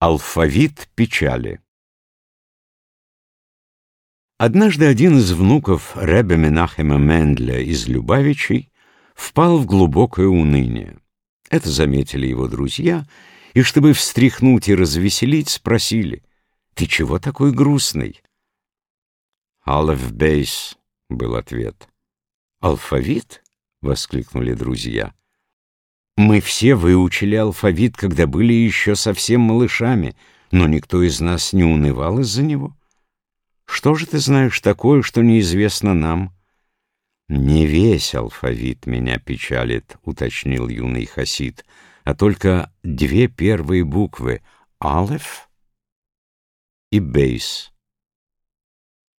Алфавит печали Однажды один из внуков Ребе Менахема Мендля из Любавичей впал в глубокое уныние. Это заметили его друзья, и, чтобы встряхнуть и развеселить, спросили, «Ты чего такой грустный?» «Алеф Бейс», — был ответ. «Алфавит?» — воскликнули друзья. Мы все выучили алфавит, когда были еще совсем малышами, но никто из нас не унывал из-за него. Что же ты знаешь такое, что неизвестно нам? Не весь алфавит меня печалит, уточнил юный хасид, а только две первые буквы — алеф и бейс.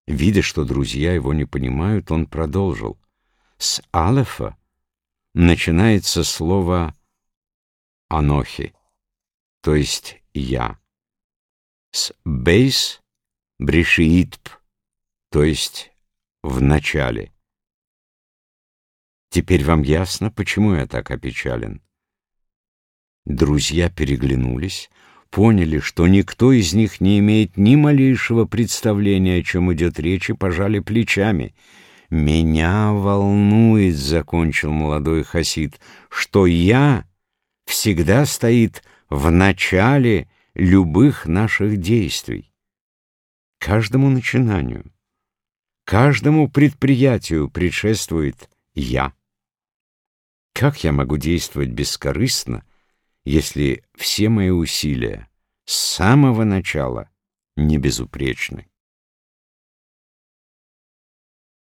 Видя, что друзья его не понимают, он продолжил. С алефа начинается слово «анохи», то есть «я». С «бейс» — «брешиитп», то есть «в начале». Теперь вам ясно, почему я так опечален? Друзья переглянулись, поняли, что никто из них не имеет ни малейшего представления, о чем идет речь, и пожали плечами — «Меня волнует, — закончил молодой хасид, — что я всегда стоит в начале любых наших действий. Каждому начинанию, каждому предприятию предшествует «я». Как я могу действовать бескорыстно, если все мои усилия с самого начала не безупречны?